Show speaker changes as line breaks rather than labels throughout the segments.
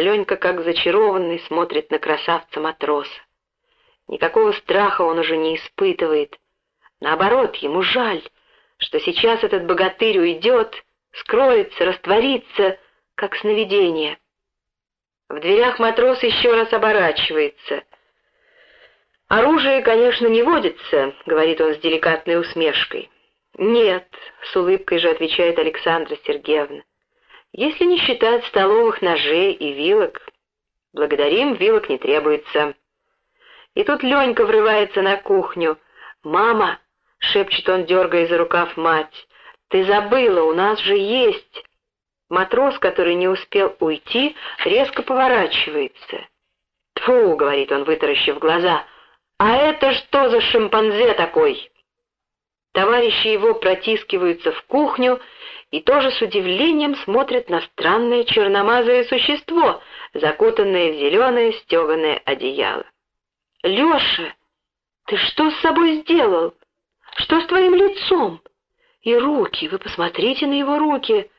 Ленька, как зачарованный, смотрит на красавца-матроса. Никакого страха он уже не испытывает. Наоборот, ему жаль, что сейчас этот богатырь уйдет, скроется, растворится, как сновидение. В дверях матрос еще раз оборачивается. «Оружие, конечно, не водится», — говорит он с деликатной усмешкой. «Нет», — с улыбкой же отвечает Александра Сергеевна. «Если не считать столовых ножей и вилок, благодарим, вилок не требуется». И тут Ленька врывается на кухню. «Мама!» — шепчет он, дергая за рукав мать. «Ты забыла, у нас же есть!» Матрос, который не успел уйти, резко поворачивается. «Тьфу!» — говорит он, вытаращив глаза. «А это что за шимпанзе такой?» Товарищи его протискиваются в кухню и тоже с удивлением смотрят на странное черномазое существо, закутанное в зеленое стеганое одеяло. «Леша, ты что с собой сделал? Что с твоим лицом? И руки, вы посмотрите на его руки!»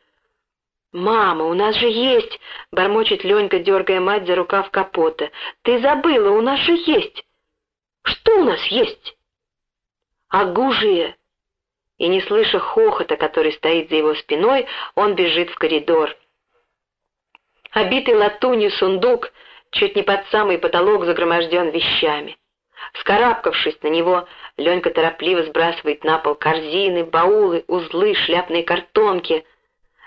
«Мама, у нас же есть!» — бормочет Ленька, дергая мать за рукав капота. «Ты забыла, у нас же есть!» «Что у нас есть?» «Агужие!» И не слыша хохота, который стоит за его спиной, он бежит в коридор. Обитый латунью сундук чуть не под самый потолок загроможден вещами. Вскарабкавшись на него, Ленька торопливо сбрасывает на пол корзины, баулы, узлы, шляпные картонки.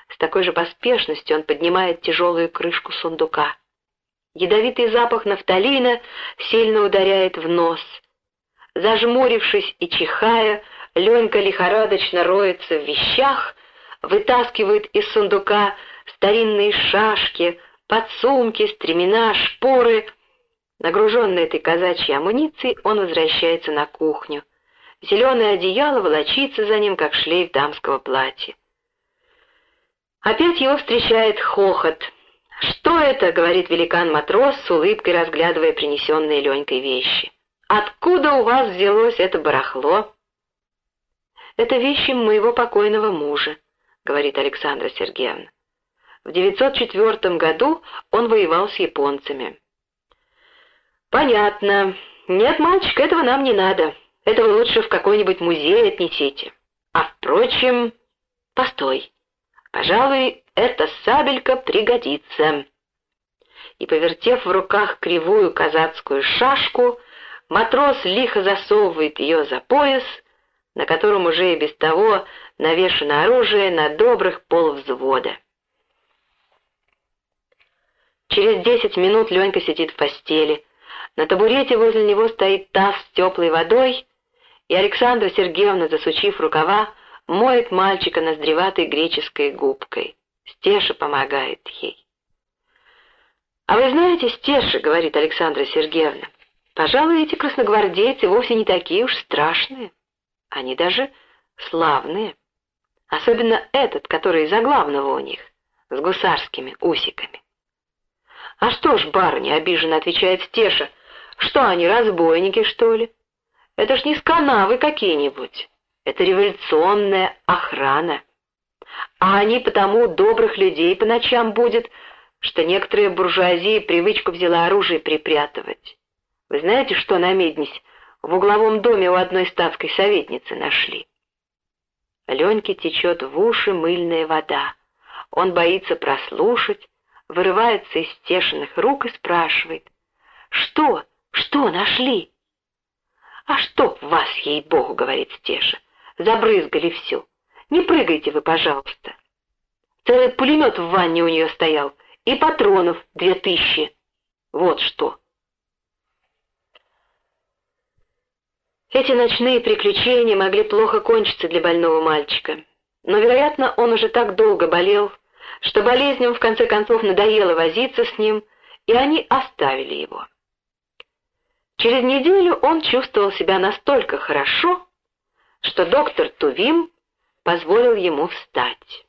С такой же поспешностью он поднимает тяжелую крышку сундука. Ядовитый запах нафталина сильно ударяет в нос. Зажмурившись и чихая, Ленька лихорадочно роется в вещах, вытаскивает из сундука старинные шашки, подсумки, стремена, шпоры. Нагруженный этой казачьей амуницией, он возвращается на кухню. Зеленое одеяло волочится за ним, как шлейф дамского платья. Опять его встречает хохот. «Что это?» — говорит великан-матрос с улыбкой, разглядывая принесенные Ленькой вещи. «Откуда у вас взялось это барахло?» «Это вещи моего покойного мужа», — говорит Александра Сергеевна. В 904 году он воевал с японцами. «Понятно. Нет, мальчик, этого нам не надо. Этого лучше в какой-нибудь музей отнесите. А впрочем, постой. Пожалуй, эта сабелька пригодится». И, повертев в руках кривую казацкую шашку, матрос лихо засовывает ее за пояс, на котором уже и без того навешано оружие на добрых полвзвода. Через десять минут Ленька сидит в постели. На табурете возле него стоит таз с теплой водой, и Александра Сергеевна, засучив рукава, моет мальчика ноздреватой греческой губкой. Стеша помогает ей. «А вы знаете, Стеша, — говорит Александра Сергеевна, — пожалуй, эти красногвардейцы вовсе не такие уж страшные. Они даже славные. Особенно этот, который из-за главного у них, с гусарскими усиками. «А что ж, барыня?» — обиженно отвечает Стеша. «Что они, разбойники, что ли? Это ж не сканавы какие-нибудь. Это революционная охрана. А они потому добрых людей по ночам будет, что некоторые буржуазии привычку взяла оружие припрятывать. Вы знаете, что на Меднись в угловом доме у одной статской советницы нашли?» Леньке течет в уши мыльная вода. Он боится прослушать, вырывается из стешенных рук и спрашивает. «Что? Что нашли?» «А чтоб вас, ей-богу, — говорит Стеша, — забрызгали все. Не прыгайте вы, пожалуйста». Целый пулемет в ванне у нее стоял, и патронов две тысячи. Вот что. Эти ночные приключения могли плохо кончиться для больного мальчика. Но, вероятно, он уже так долго болел, что болезням в конце концов надоело возиться с ним, и они оставили его. Через неделю он чувствовал себя настолько хорошо, что доктор Тувим позволил ему встать.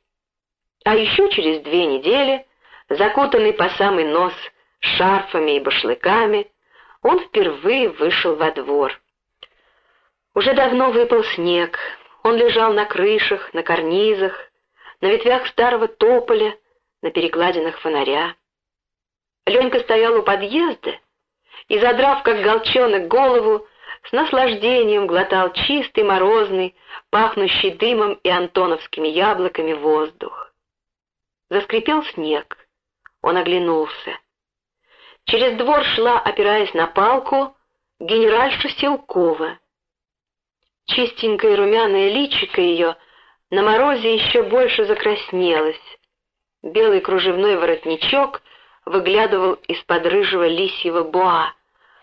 А еще через две недели, закутанный по самый нос шарфами и башлыками, он впервые вышел во двор. Уже давно выпал снег, он лежал на крышах, на карнизах, на ветвях старого тополя, на перекладинах фонаря. Ленька стоял у подъезда и, задрав как голчонок голову, с наслаждением глотал чистый, морозный, пахнущий дымом и антоновскими яблоками воздух. Заскрипел снег. Он оглянулся. Через двор шла, опираясь на палку, генеральша Силкова. Чистенькое румяное личико ее на морозе еще больше закраснелось. Белый кружевной воротничок выглядывал из-под рыжего лисьего боа,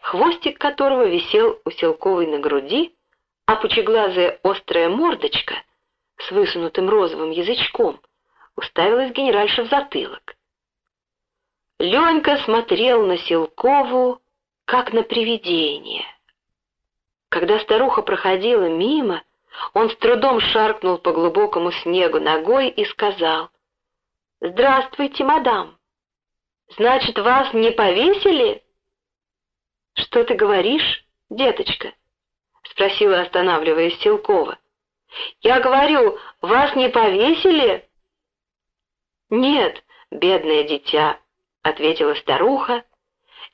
хвостик которого висел у Селковой на груди, а пучеглазая острая мордочка с высунутым розовым язычком уставилась генеральша в затылок. Ленька смотрел на Селкову, как на привидение. Когда старуха проходила мимо, он с трудом шаркнул по глубокому снегу ногой и сказал, «Здравствуйте, мадам! Значит, вас не повесили?» «Что ты говоришь, деточка?» — спросила, останавливаясь Силкова. «Я говорю, вас не повесили?» «Нет, бедное дитя», — ответила старуха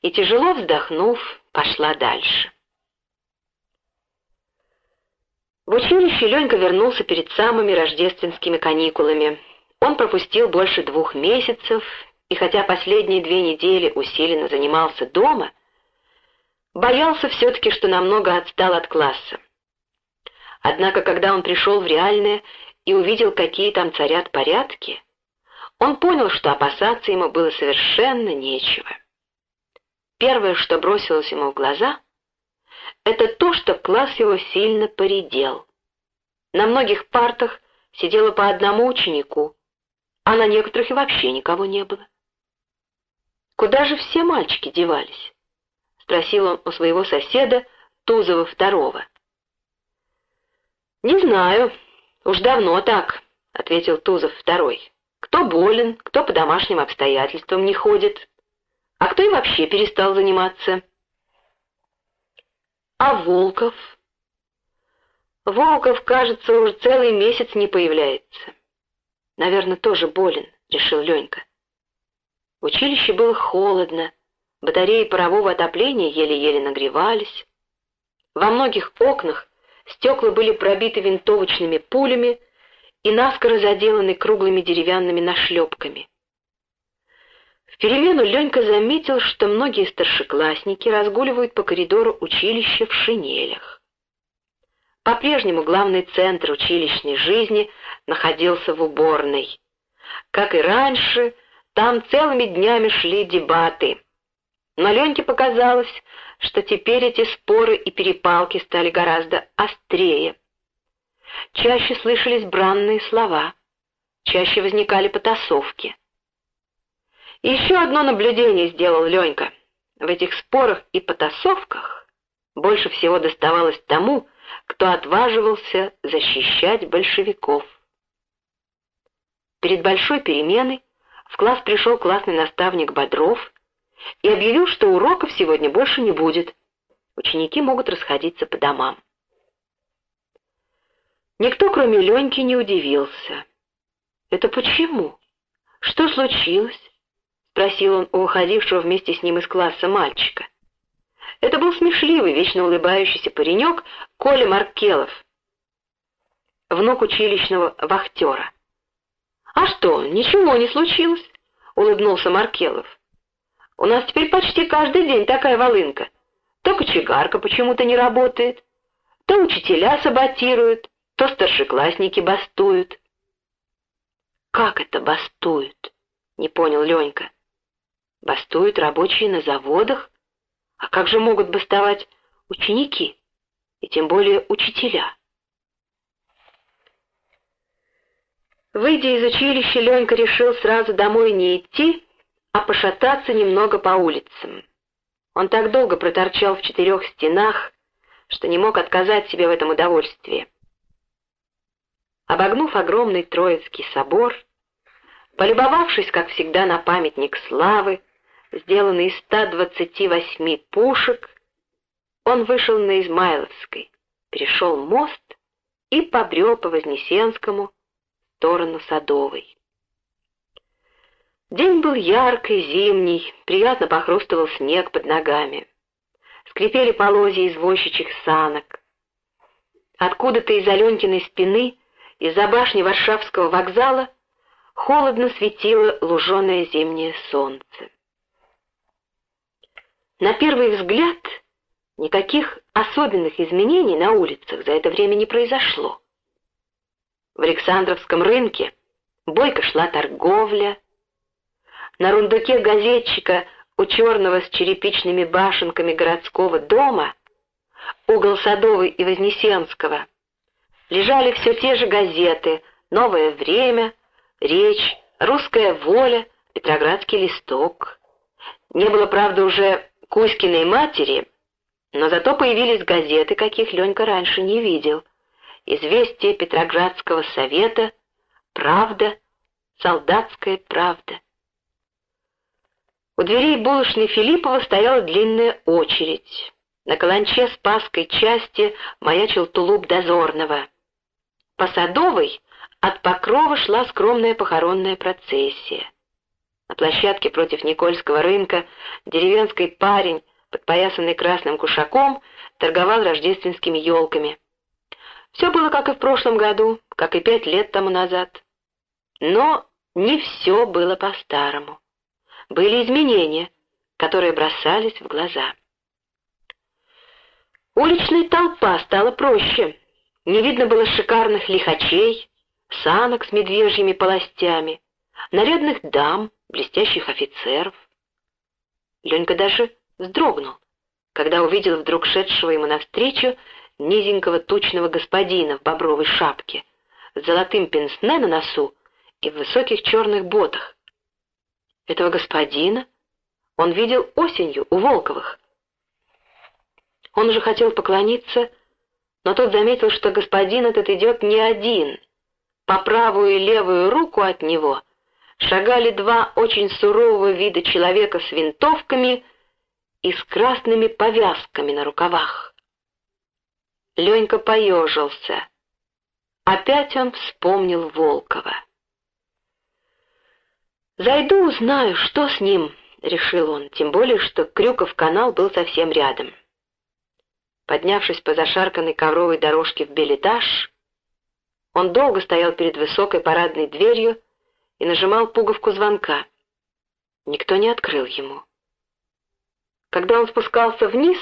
и, тяжело вздохнув, пошла дальше. В училище Ленька вернулся перед самыми рождественскими каникулами. Он пропустил больше двух месяцев, и хотя последние две недели усиленно занимался дома, боялся все-таки, что намного отстал от класса. Однако, когда он пришел в реальное и увидел, какие там царят порядки, он понял, что опасаться ему было совершенно нечего. Первое, что бросилось ему в глаза, это то, что класс его сильно поредел. На многих партах сидело по одному ученику, а на некоторых и вообще никого не было. Куда же все мальчики девались? — спросил он у своего соседа Тузова второго. «Не знаю, уж давно так», — ответил Тузов второй. «Кто болен, кто по домашним обстоятельствам не ходит, а кто и вообще перестал заниматься». «А Волков?» «Волков, кажется, уже целый месяц не появляется». «Наверное, тоже болен», — решил Ленька. В училище было холодно, Батареи парового отопления еле-еле нагревались. Во многих окнах стекла были пробиты винтовочными пулями и наскоро заделаны круглыми деревянными нашлепками. В перемену Ленька заметил, что многие старшеклассники разгуливают по коридору училища в шинелях. По-прежнему главный центр училищной жизни находился в уборной. Как и раньше, там целыми днями шли дебаты — но Леньке показалось, что теперь эти споры и перепалки стали гораздо острее. Чаще слышались бранные слова, чаще возникали потасовки. Еще одно наблюдение сделал Ленька. В этих спорах и потасовках больше всего доставалось тому, кто отваживался защищать большевиков. Перед большой переменой в класс пришел классный наставник Бодров и объявил, что уроков сегодня больше не будет. Ученики могут расходиться по домам. Никто, кроме Леньки, не удивился. «Это почему? Что случилось?» — спросил он у уходившего вместе с ним из класса мальчика. Это был смешливый, вечно улыбающийся паренек Коля Маркелов, внук училищного вахтера. «А что, ничего не случилось?» — улыбнулся Маркелов. У нас теперь почти каждый день такая волынка. То кочегарка почему-то не работает, то учителя саботируют, то старшеклассники бастуют. «Как это бастуют?» — не понял Ленька. «Бастуют рабочие на заводах? А как же могут бастовать ученики, и тем более учителя?» Выйдя из училища, Ленька решил сразу домой не идти, а пошататься немного по улицам. Он так долго проторчал в четырех стенах, что не мог отказать себе в этом удовольствии. Обогнув огромный Троицкий собор, полюбовавшись, как всегда, на памятник славы, сделанный из 128 пушек, он вышел на Измайловской, перешел мост и побрел по Вознесенскому в сторону Садовой. День был яркий, зимний, приятно похрустывал снег под ногами. Скрипели полозья извозчичьих санок. Откуда-то из Аленькиной спины, из-за башни Варшавского вокзала, холодно светило луженое зимнее солнце. На первый взгляд никаких особенных изменений на улицах за это время не произошло. В Александровском рынке бойко шла торговля, на рундуке газетчика у черного с черепичными башенками городского дома, угол Садовой и Вознесенского, лежали все те же газеты «Новое время», «Речь», «Русская воля», «Петроградский листок». Не было, правда, уже Кузькиной матери, но зато появились газеты, каких Ленька раньше не видел. «Известие Петроградского совета», «Правда», «Солдатская правда». У дверей булочной Филиппова стояла длинная очередь. На каланче Спасской части маячил тулуп дозорного. По Садовой от Покрова шла скромная похоронная процессия. На площадке против Никольского рынка деревенский парень, подпоясанный красным кушаком, торговал рождественскими елками. Все было как и в прошлом году, как и пять лет тому назад. Но не все было по-старому были изменения, которые бросались в глаза. Уличная толпа стала проще. Не видно было шикарных лихачей, санок с медвежьими полостями, нарядных дам, блестящих офицеров. Ленька даже вздрогнул, когда увидел вдруг шедшего ему навстречу низенького тучного господина в бобровой шапке, с золотым пенсне на носу и в высоких черных ботах. Этого господина он видел осенью у Волковых. Он уже хотел поклониться, но тот заметил, что господин этот идет не один. По правую и левую руку от него шагали два очень сурового вида человека с винтовками и с красными повязками на рукавах. Ленька поежился. Опять он вспомнил Волкова. «Зайду, узнаю, что с ним», — решил он, тем более, что Крюков канал был совсем рядом. Поднявшись по зашарканной ковровой дорожке в билетаж, он долго стоял перед высокой парадной дверью и нажимал пуговку звонка. Никто не открыл ему. Когда он спускался вниз,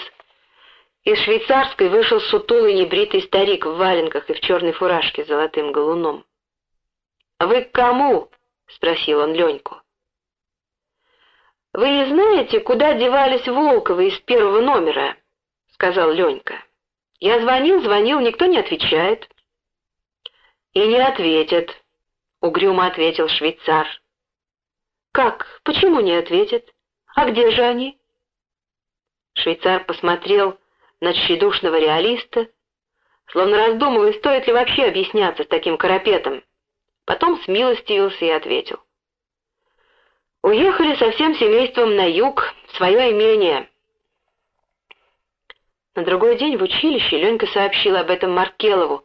из швейцарской вышел сутулый небритый старик в валенках и в черной фуражке с золотым галуном. «Вы к кому?» — спросил он Леньку. «Вы не знаете, куда девались Волковы из первого номера?» — сказал Ленька. «Я звонил, звонил, никто не отвечает». «И не ответят», — угрюмо ответил швейцар. «Как? Почему не ответят? А где же они?» Швейцар посмотрел на тщедушного реалиста, словно раздумывая, стоит ли вообще объясняться с таким карапетом. Потом смилостивился и ответил. «Уехали со всем семейством на юг, в свое имение». На другой день в училище Ленька сообщил об этом Маркелову,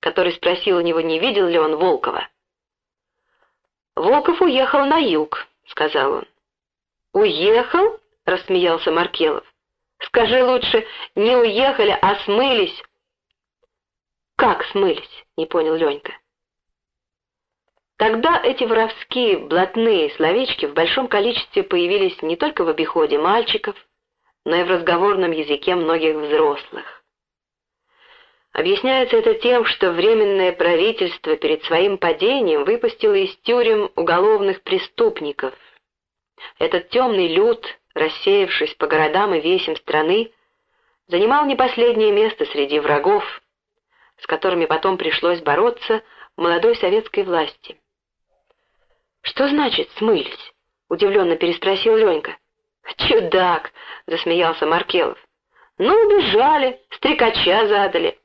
который спросил у него, не видел ли он Волкова. «Волков уехал на юг», — сказал он. «Уехал?» — рассмеялся Маркелов. «Скажи лучше, не уехали, а смылись». «Как смылись?» — не понял Ленька. Тогда эти воровские, блатные словечки в большом количестве появились не только в обиходе мальчиков, но и в разговорном языке многих взрослых. Объясняется это тем, что Временное правительство перед своим падением выпустило из тюрем уголовных преступников. Этот темный люд, рассеявшись по городам и весям страны, занимал не последнее место среди врагов, с которыми потом пришлось бороться молодой советской власти. «Что значит смылись?» — удивленно переспросил Ленька. «Чудак!» — засмеялся Маркелов. «Ну, убежали, стрекача задали.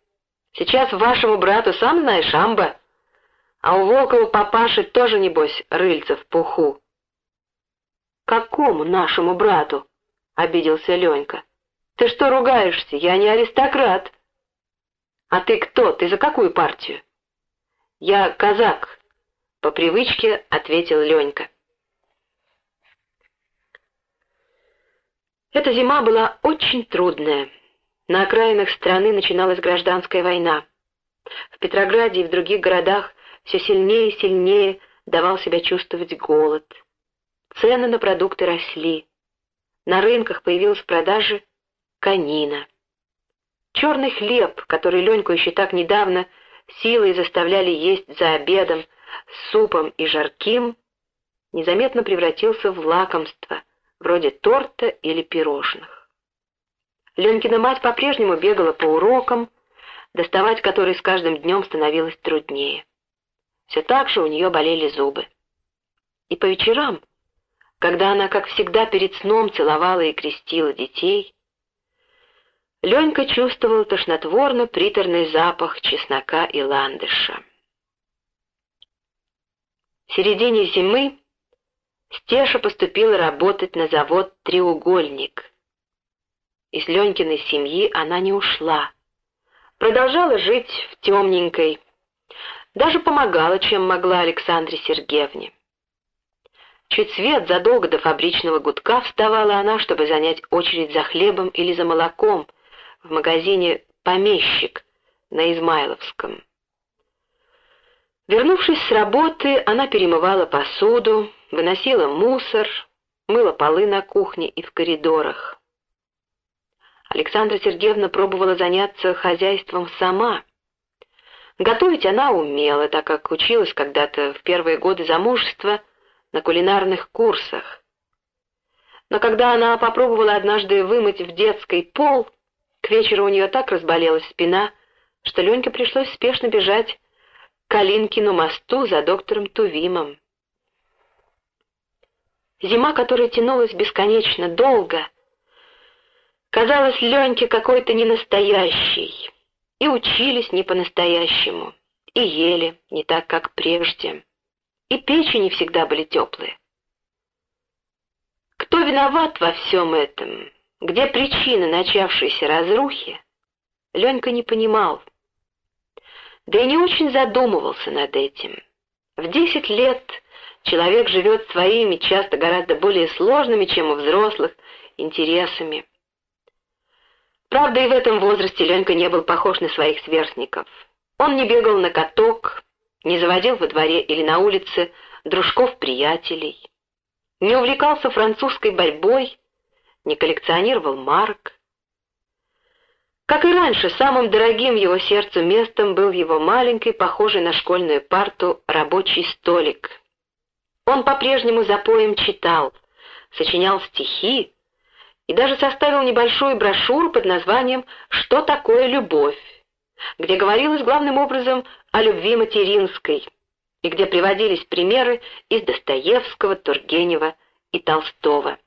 Сейчас вашему брату сам знаешь, амба. А у Волкова папаши тоже, небось, рыльца в пуху. «Какому нашему брату?» — обиделся Ленька. «Ты что ругаешься? Я не аристократ». «А ты кто? Ты за какую партию?» «Я казак», — по привычке ответил Ленька. Эта зима была очень трудная. На окраинах страны начиналась гражданская война. В Петрограде и в других городах все сильнее и сильнее давал себя чувствовать голод. Цены на продукты росли. На рынках появилась в продаже конина. Черный хлеб, который Леньку еще так недавно силой заставляли есть за обедом с супом и жарким, незаметно превратился в лакомство, вроде торта или пирожных. Ленькина мать по-прежнему бегала по урокам, доставать которые с каждым днем становилось труднее. Все так же у нее болели зубы. И по вечерам, когда она, как всегда, перед сном целовала и крестила детей, Ленька чувствовал тошнотворно-приторный запах чеснока и ландыша. В середине зимы Стеша поступила работать на завод «Треугольник». Из Ленькиной семьи она не ушла. Продолжала жить в темненькой, даже помогала, чем могла Александре Сергеевне. Чуть свет задолго до фабричного гудка вставала она, чтобы занять очередь за хлебом или за молоком в магазине «Помещик» на Измайловском. Вернувшись с работы, она перемывала посуду, выносила мусор, мыла полы на кухне и в коридорах. Александра Сергеевна пробовала заняться хозяйством сама. Готовить она умела, так как училась когда-то в первые годы замужества на кулинарных курсах. Но когда она попробовала однажды вымыть в детской пол, к вечеру у нее так разболелась спина, что Леньке пришлось спешно бежать к Калинкину мосту за доктором Тувимом. Зима, которая тянулась бесконечно долго, казалась Леньке какой-то ненастоящей, и учились не по-настоящему, и ели не так, как прежде, и печи не всегда были теплые. Кто виноват во всем этом, где причина начавшейся разрухи, Ленька не понимал, да и не очень задумывался над этим. В десять лет Человек живет своими, часто гораздо более сложными, чем у взрослых, интересами. Правда, и в этом возрасте Ленька не был похож на своих сверстников. Он не бегал на каток, не заводил во дворе или на улице дружков-приятелей, не увлекался французской борьбой, не коллекционировал марок. Как и раньше, самым дорогим его сердцу местом был его маленький, похожий на школьную парту, рабочий столик — он по-прежнему за поем читал, сочинял стихи и даже составил небольшую брошюру под названием «Что такое любовь?», где говорилось главным образом о любви материнской и где приводились примеры из Достоевского, Тургенева и Толстого.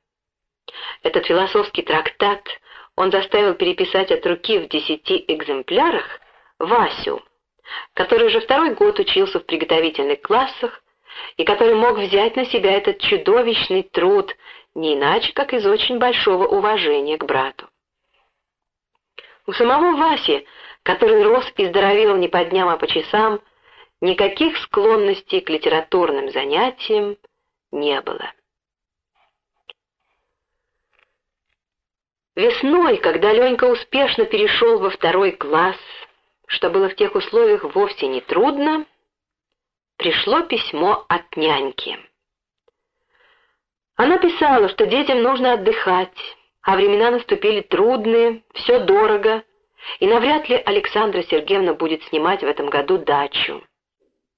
Этот философский трактат он заставил переписать от руки в десяти экземплярах Васю, который уже второй год учился в приготовительных классах и который мог взять на себя этот чудовищный труд не иначе, как из очень большого уважения к брату. У самого Васи, который рос и здоровел не по дням, а по часам, никаких склонностей к литературным занятиям не было. Весной, когда Ленька успешно перешел во второй класс, что было в тех условиях вовсе не трудно, пришло письмо от няньки. Она писала, что детям нужно отдыхать, а времена наступили трудные, все дорого, и навряд ли Александра Сергеевна будет снимать в этом году дачу.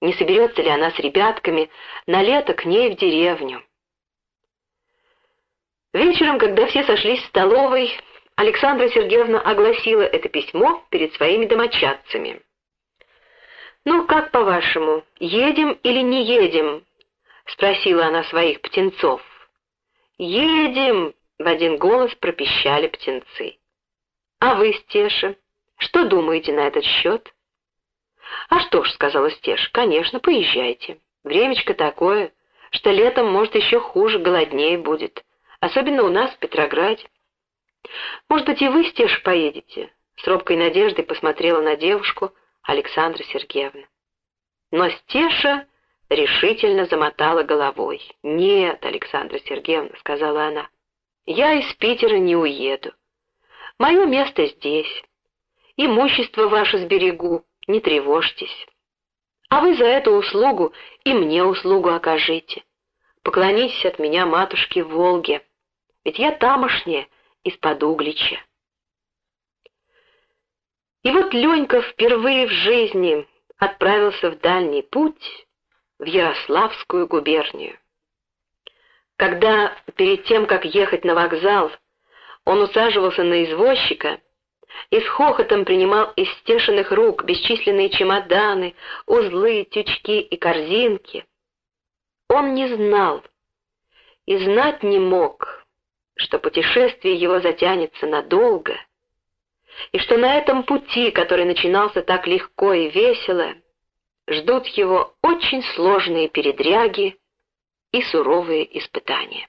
Не соберется ли она с ребятками на лето к ней в деревню? Вечером, когда все сошлись в столовой, Александра Сергеевна огласила это письмо перед своими домочадцами. «Ну, как по-вашему, едем или не едем?» — спросила она своих птенцов. «Едем!» — в один голос пропищали птенцы. «А вы, Стеша, что думаете на этот счет?» «А что ж», — сказала Стеша, — «конечно, поезжайте. Времечко такое, что летом, может, еще хуже, голоднее будет, особенно у нас в Петрограде». «Может быть, и вы, Стеша, поедете?» С робкой надеждой посмотрела на девушку, Александра Сергеевна. Но Стеша решительно замотала головой. «Нет, Александра Сергеевна», — сказала она, я из Питера не уеду. Мое место здесь. Имущество ваше сберегу, не тревожьтесь. А вы за эту услугу и мне услугу окажите. Поклонитесь от меня матушке Волге, ведь я тамошняя, из-под Углича. И вот Ленька впервые в жизни отправился в дальний путь в Ярославскую губернию. Когда перед тем, как ехать на вокзал, он усаживался на извозчика и с хохотом принимал из стешенных рук бесчисленные чемоданы, узлы, тючки и корзинки, он не знал и знать не мог, что путешествие его затянется надолго, и что на этом пути, который начинался так легко и весело, ждут его очень сложные передряги и суровые испытания.